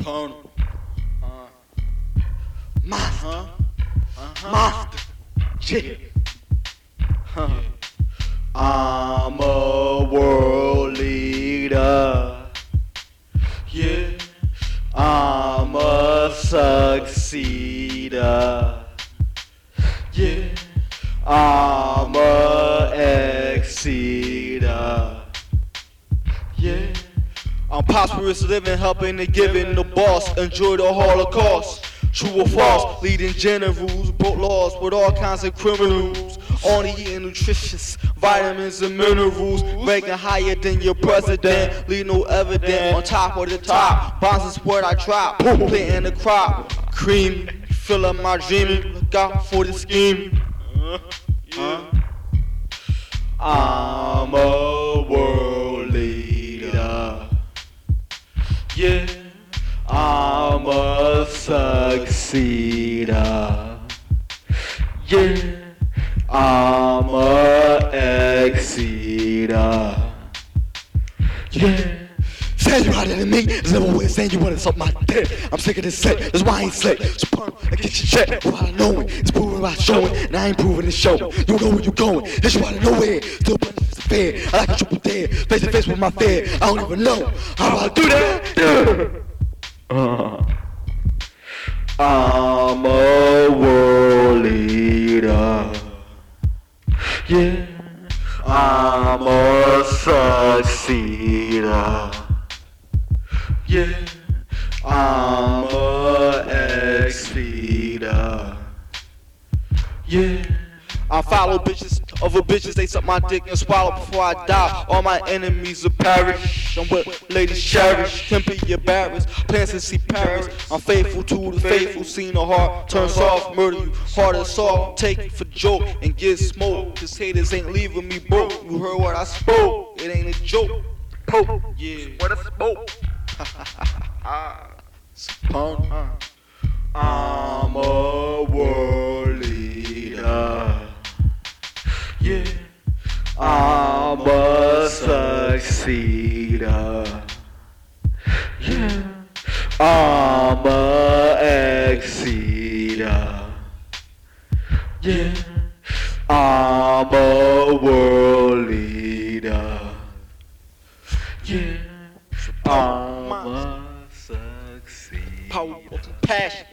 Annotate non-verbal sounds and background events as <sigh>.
Pwn. Uh. Monster. Uh-huh. Monster. Yeah. Huh. I'm a world leader. Yeah. I'm a succeeder. Yeah. I'm a exceeder. Yeah. I'm prosperous living, helping the giving, the boss. Enjoy the Holocaust. True or false, leading generals, broke laws with all kinds of criminals. Only eating nutritious vitamins and minerals, ranking higher than your president. Leave no evidence on top of the top. Bonds is what I drop, planting the crop. Cream, fill up my dream. Look out for the scheme. Yeah, I'm a succeeder. Yeah, I'm a exceeder. Yeah. Say you harder than me, there's never way saying you wanna suck my. I'm sick of this set, that's why I ain't slick. So pump and get your check. Well, I know it, it's proving by showing, and I ain't proving the show. You know where you going, it's you out of nowhere. Still I like a triple dare. Face to face with my fear, I don't even know how I do that. Uh. I'm a world leader. Yeah, I'm a succeeder. I follow bitches over bitches, they suck my dick and swallow before I die. All my enemies will perish. I'm with ladies cherish. Can your embarrassed. Plans to see Paris. I'm faithful to the faithful. Seen a heart turn soft, murder you. Hard as soft, take it for joke and get smoked. Cause haters ain't leaving me broke. You heard what I spoke. It ain't a joke. Poke. Yeah. What a smoke. <laughs> ah. Uh. I'm a cedar. Yeah. I'm a exceeder. Yeah. I'm a world leader. Yeah. I'm a succeeder. Power, passion.